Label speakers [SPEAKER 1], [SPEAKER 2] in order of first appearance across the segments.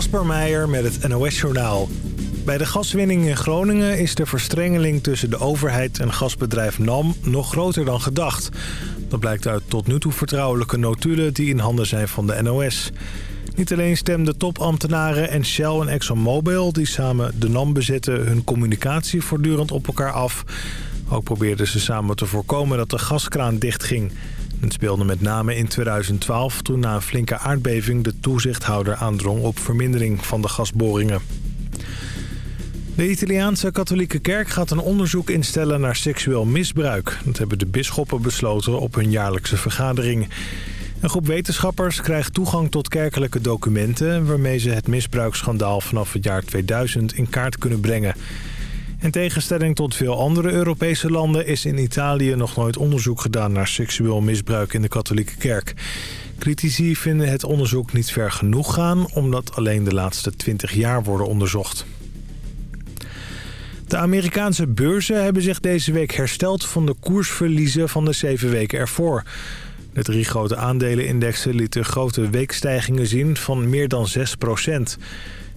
[SPEAKER 1] Kasper Meijer met het NOS-journaal. Bij de gaswinning in Groningen is de verstrengeling tussen de overheid en gasbedrijf NAM nog groter dan gedacht. Dat blijkt uit tot nu toe vertrouwelijke notulen die in handen zijn van de NOS. Niet alleen stemden topambtenaren en Shell en ExxonMobil... die samen de NAM bezetten hun communicatie voortdurend op elkaar af... ook probeerden ze samen te voorkomen dat de gaskraan dichtging... Het speelde met name in 2012 toen na een flinke aardbeving de toezichthouder aandrong op vermindering van de gasboringen. De Italiaanse katholieke kerk gaat een onderzoek instellen naar seksueel misbruik. Dat hebben de bisschoppen besloten op hun jaarlijkse vergadering. Een groep wetenschappers krijgt toegang tot kerkelijke documenten... waarmee ze het misbruiksschandaal vanaf het jaar 2000 in kaart kunnen brengen. In tegenstelling tot veel andere Europese landen... is in Italië nog nooit onderzoek gedaan naar seksueel misbruik in de katholieke kerk. Critici vinden het onderzoek niet ver genoeg gaan... omdat alleen de laatste 20 jaar worden onderzocht. De Amerikaanse beurzen hebben zich deze week hersteld van de koersverliezen van de zeven weken ervoor. De drie grote aandelenindexen lieten grote weekstijgingen zien van meer dan 6 procent.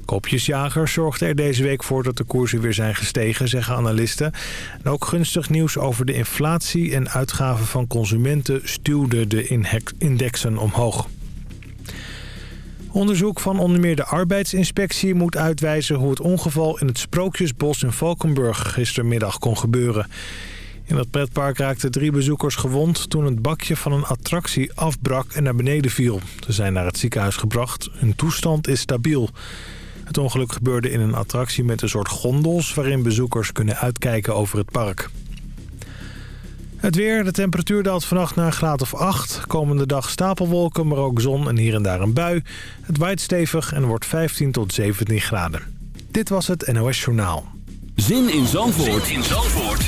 [SPEAKER 1] Kopjesjagers zorgden er deze week voor dat de koersen weer zijn gestegen, zeggen analisten. En ook gunstig nieuws over de inflatie en uitgaven van consumenten stuwde de indexen omhoog. Onderzoek van onder meer de arbeidsinspectie moet uitwijzen hoe het ongeval in het Sprookjesbos in Valkenburg gistermiddag kon gebeuren. In dat pretpark raakten drie bezoekers gewond toen het bakje van een attractie afbrak en naar beneden viel. Ze zijn naar het ziekenhuis gebracht. Hun toestand is stabiel. Het ongeluk gebeurde in een attractie met een soort gondels... waarin bezoekers kunnen uitkijken over het park. Het weer, de temperatuur daalt vannacht naar een graad of 8. Komende dag stapelwolken, maar ook zon en hier en daar een bui. Het waait stevig en wordt 15 tot 17 graden. Dit was het NOS Journaal.
[SPEAKER 2] Zin in Zandvoort, zin in Zandvoort.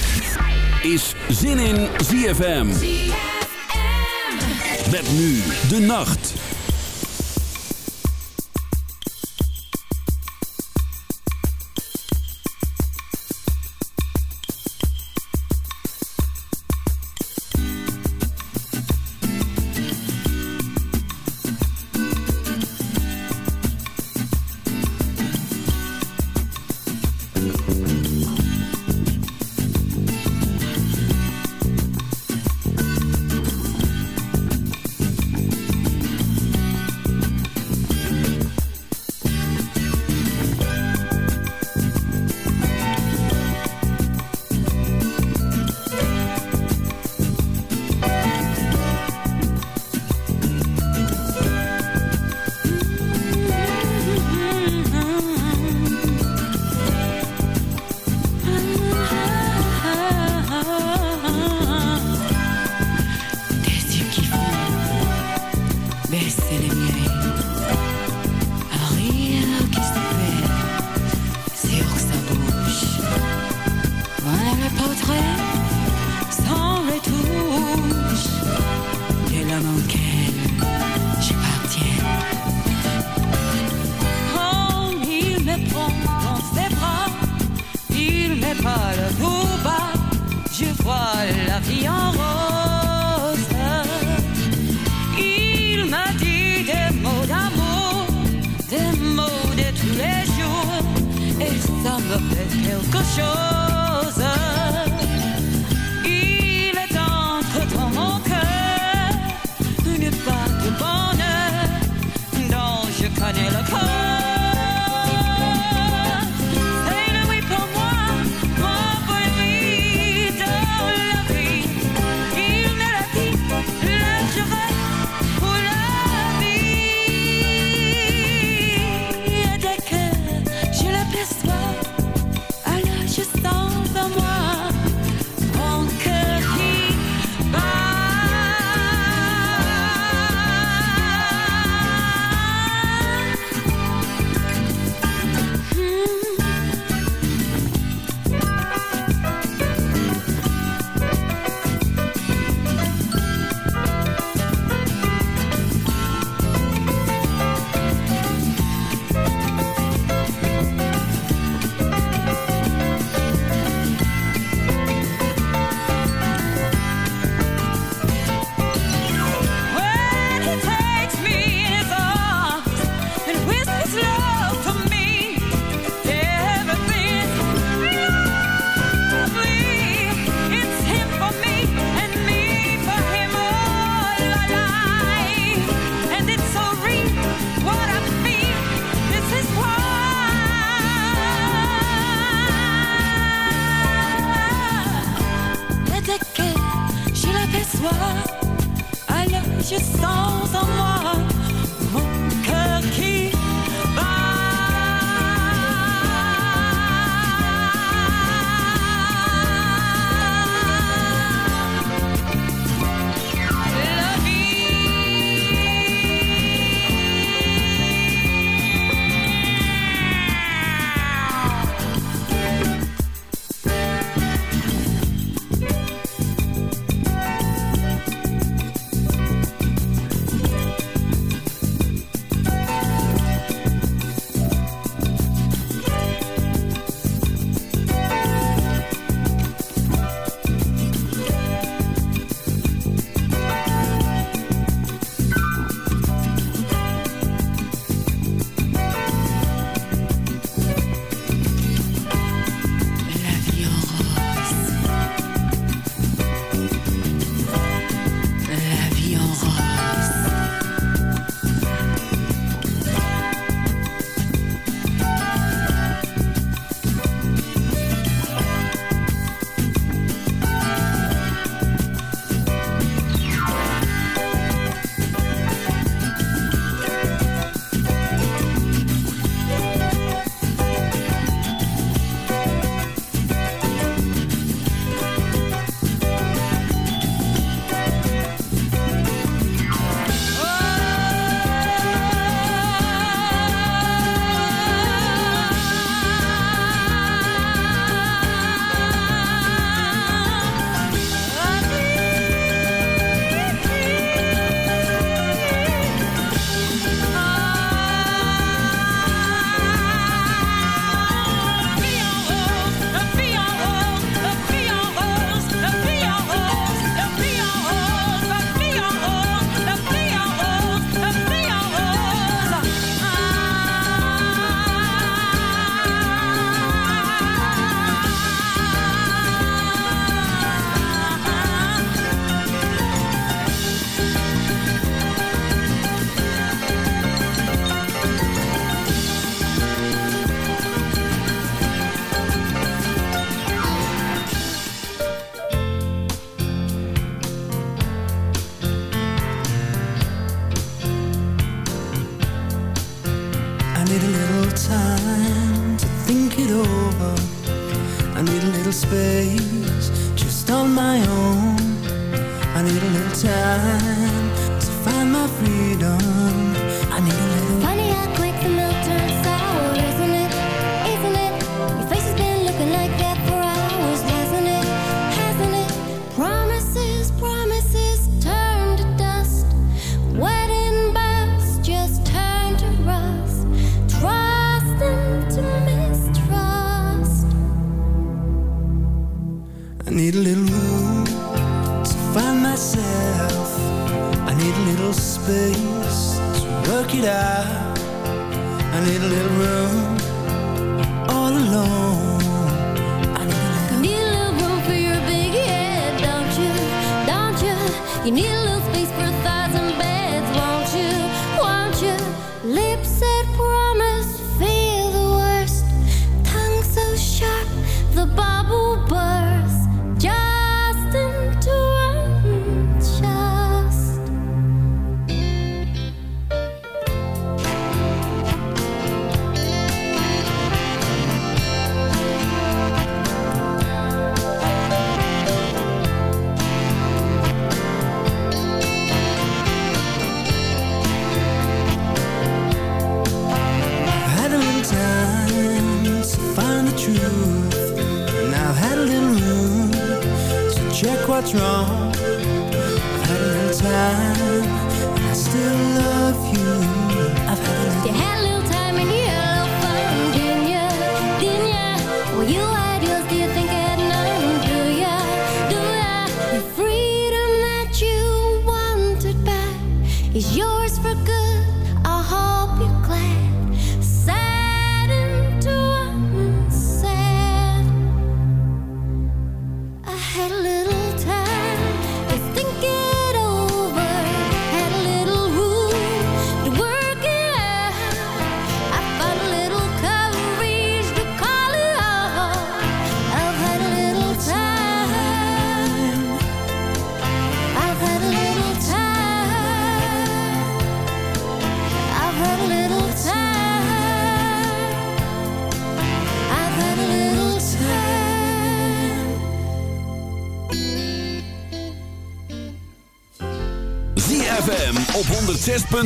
[SPEAKER 2] is Zin in ZFM. ZFM. Met nu de nacht.
[SPEAKER 3] i'm pensando en quelque chose.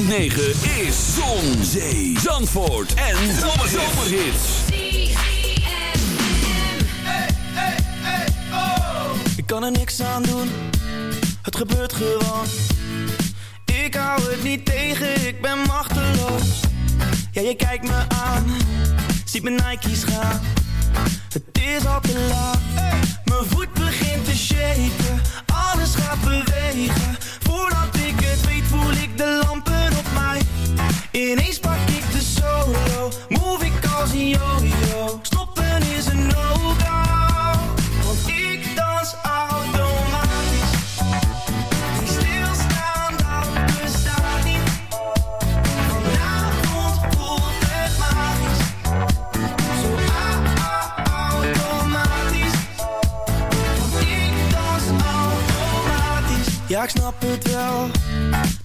[SPEAKER 3] 9 is
[SPEAKER 4] Zon, Zee, Zandvoort en Zomerhits.
[SPEAKER 5] Ik kan er niks aan doen, het gebeurt gewoon.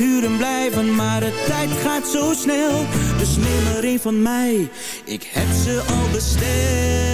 [SPEAKER 5] nog blijven, maar de tijd gaat zo snel. Dus neem er een van mij, ik heb ze al besteld.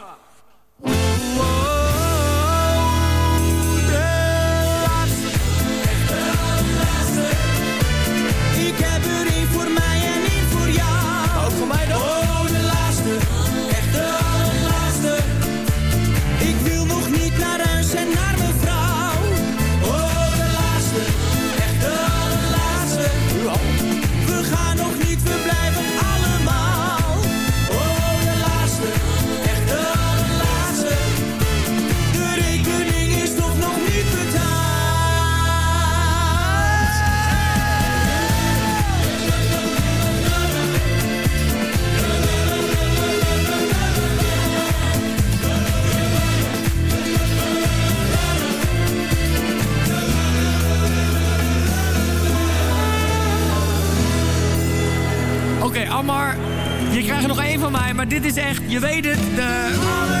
[SPEAKER 6] Maar je krijgt er nog één van mij, maar dit is echt, je weet het, de...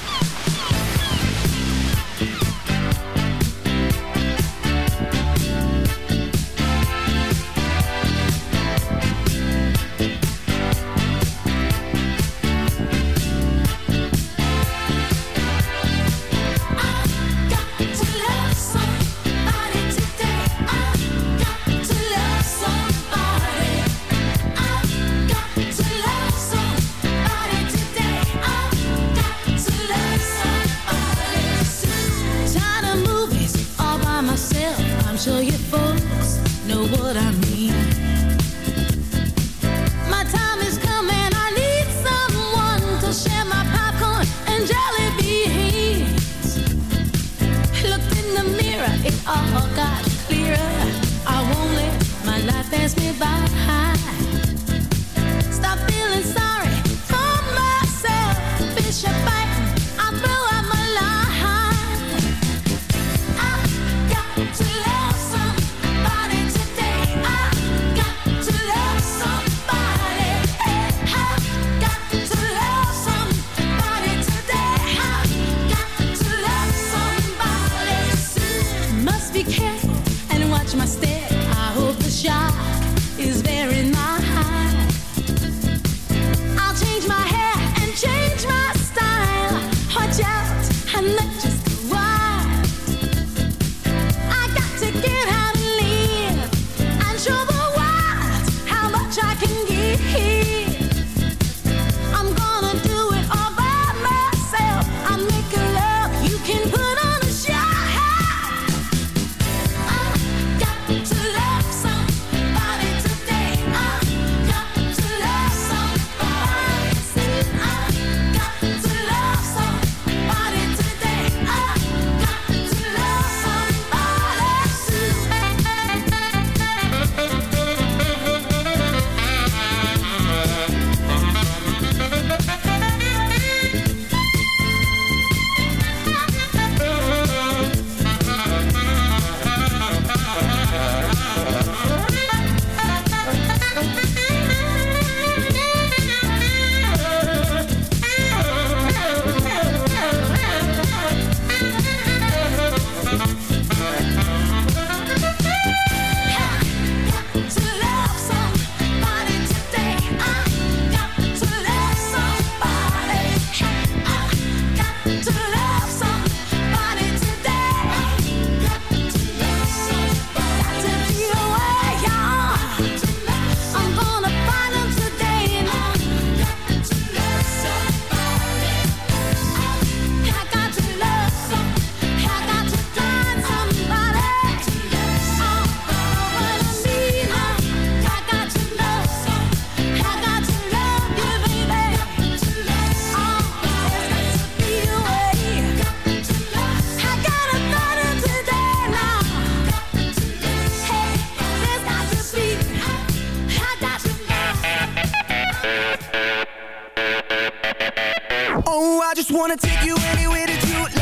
[SPEAKER 3] I just
[SPEAKER 5] wanna take you anywhere that you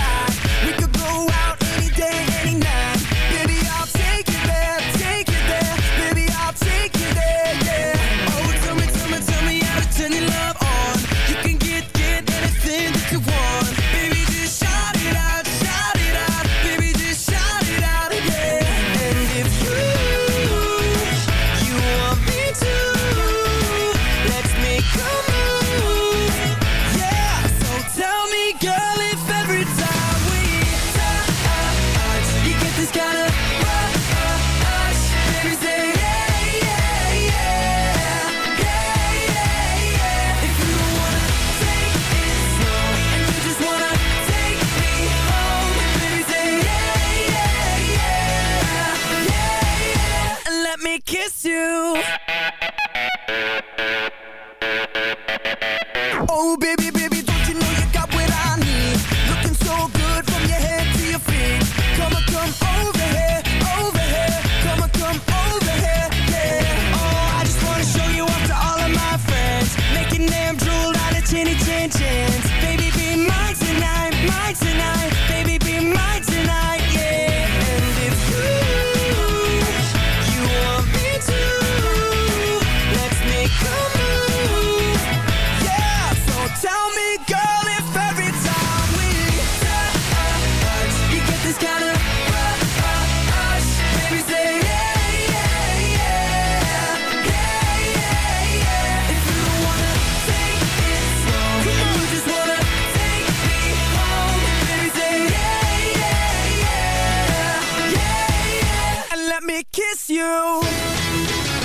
[SPEAKER 5] me kiss you.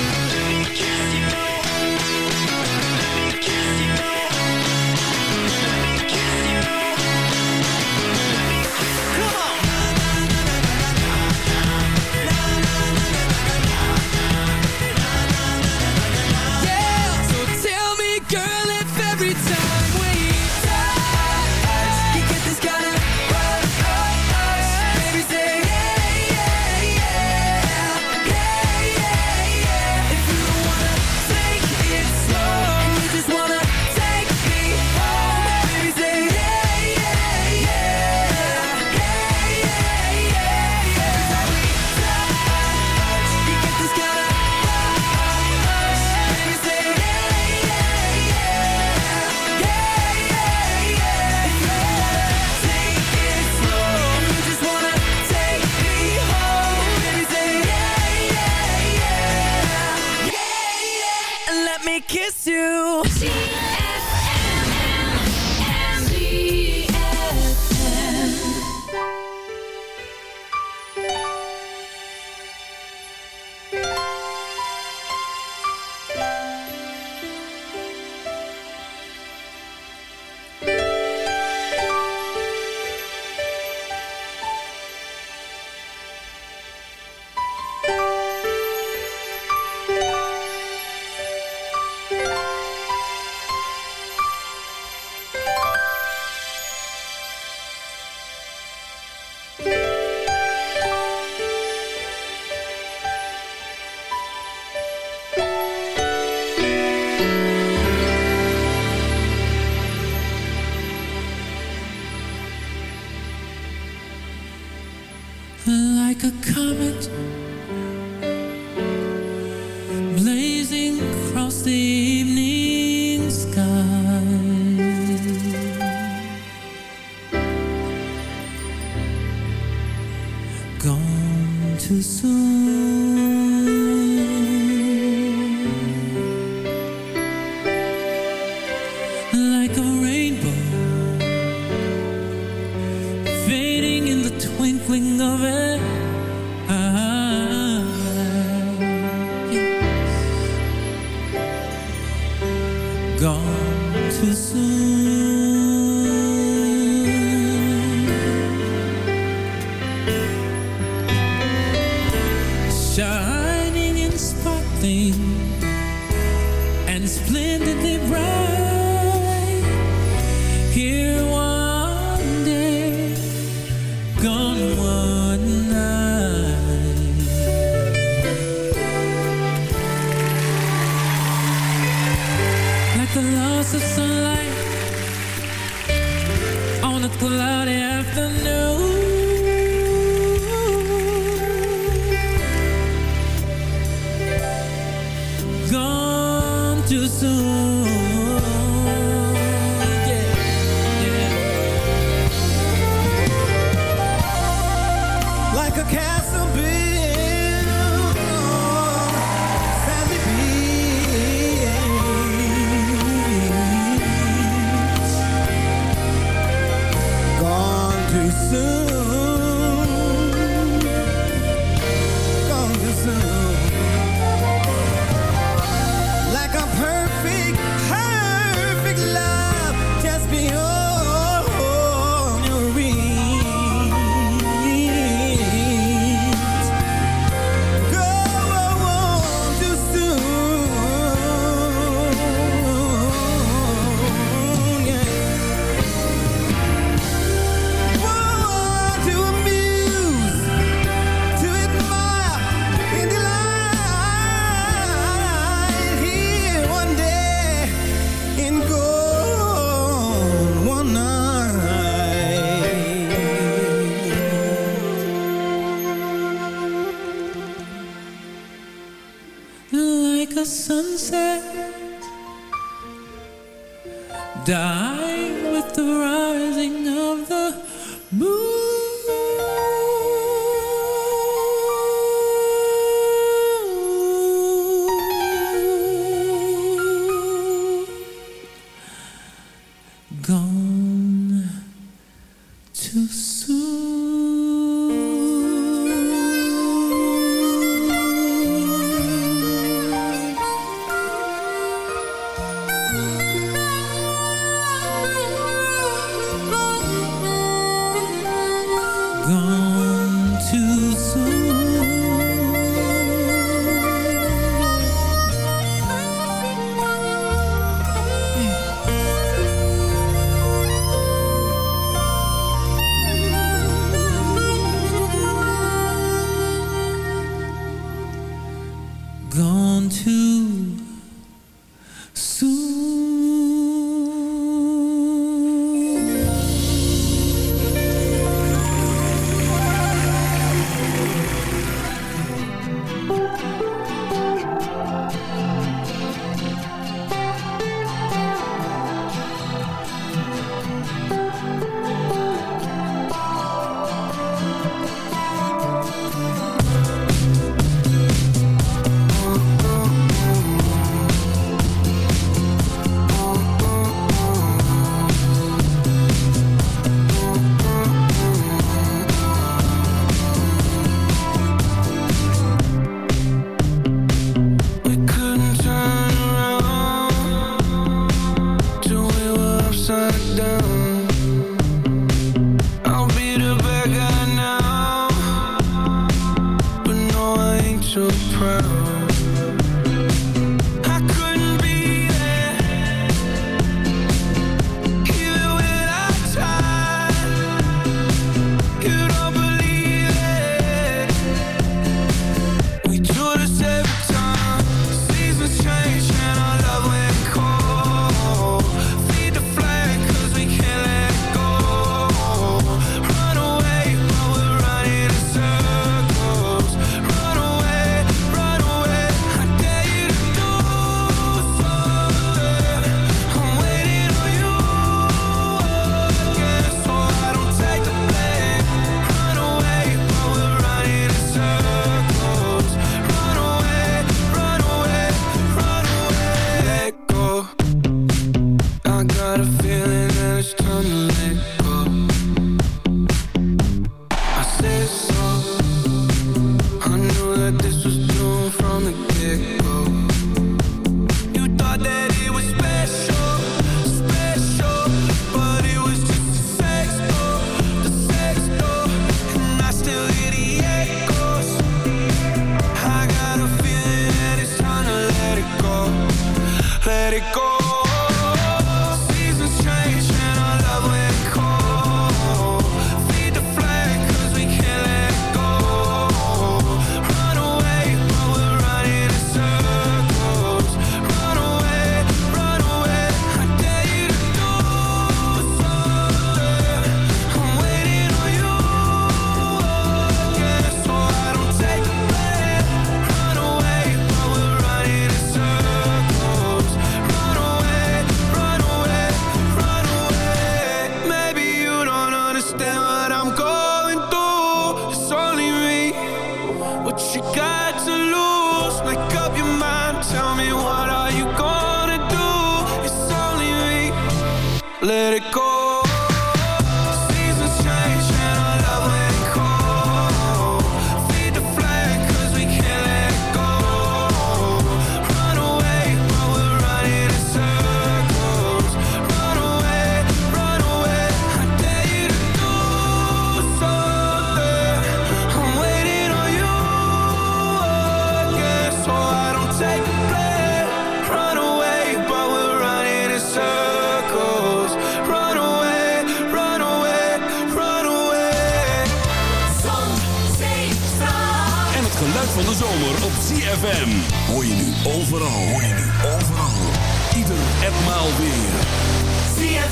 [SPEAKER 7] like a comet.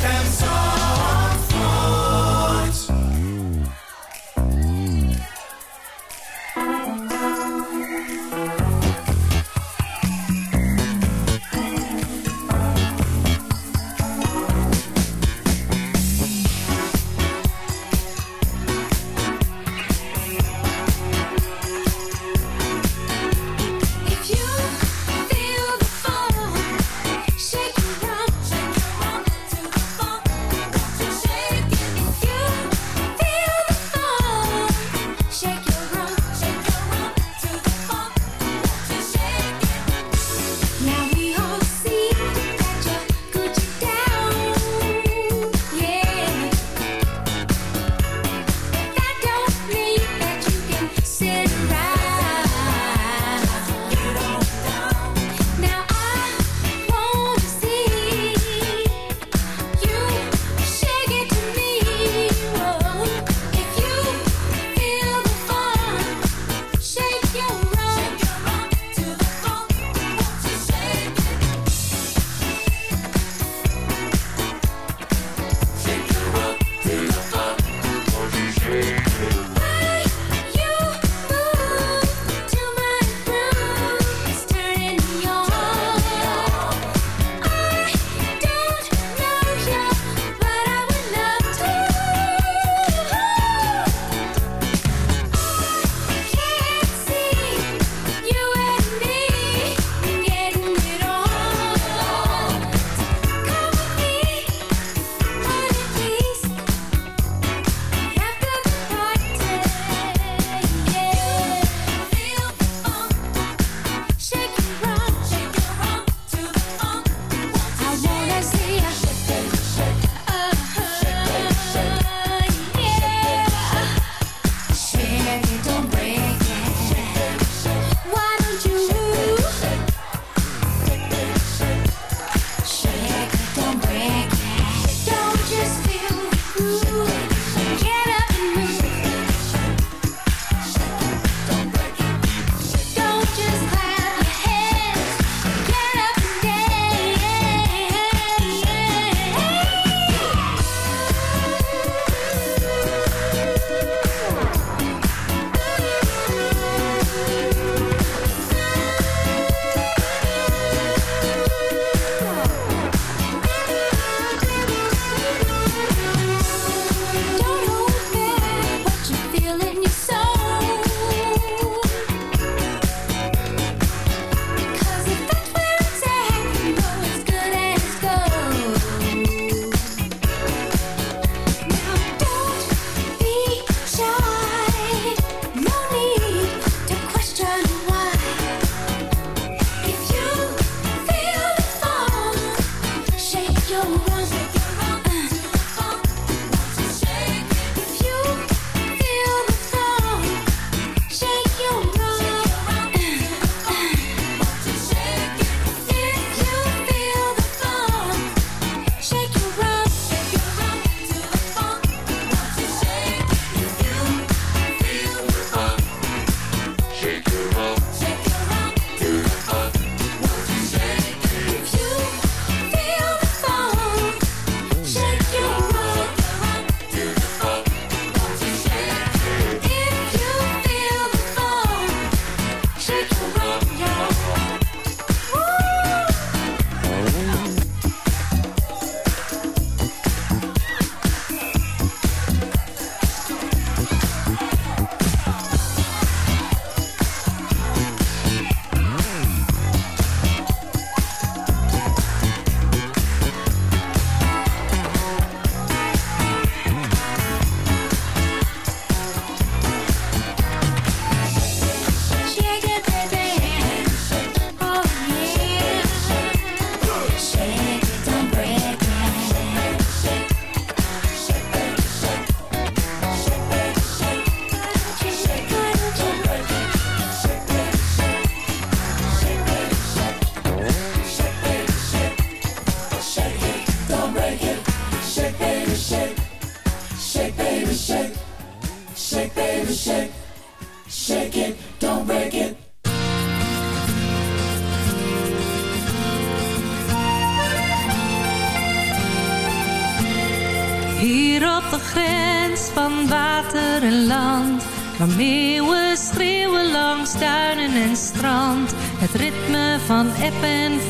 [SPEAKER 8] ZFM
[SPEAKER 3] Zandvoort.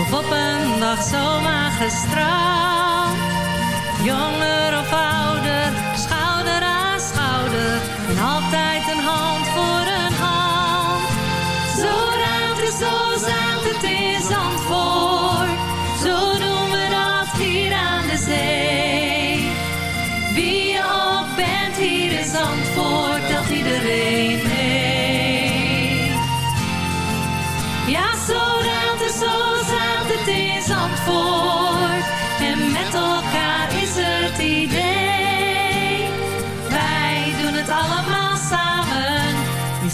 [SPEAKER 9] of op een dag zomaar gestraald. Jonger of ouder, schouder aan schouder, en altijd een hand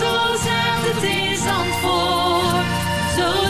[SPEAKER 9] zo zaakt het in Zandvoort. Zo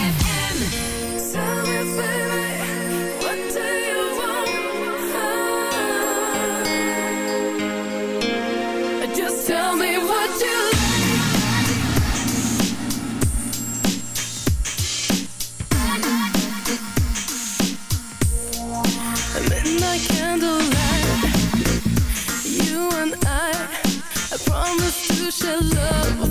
[SPEAKER 10] special love.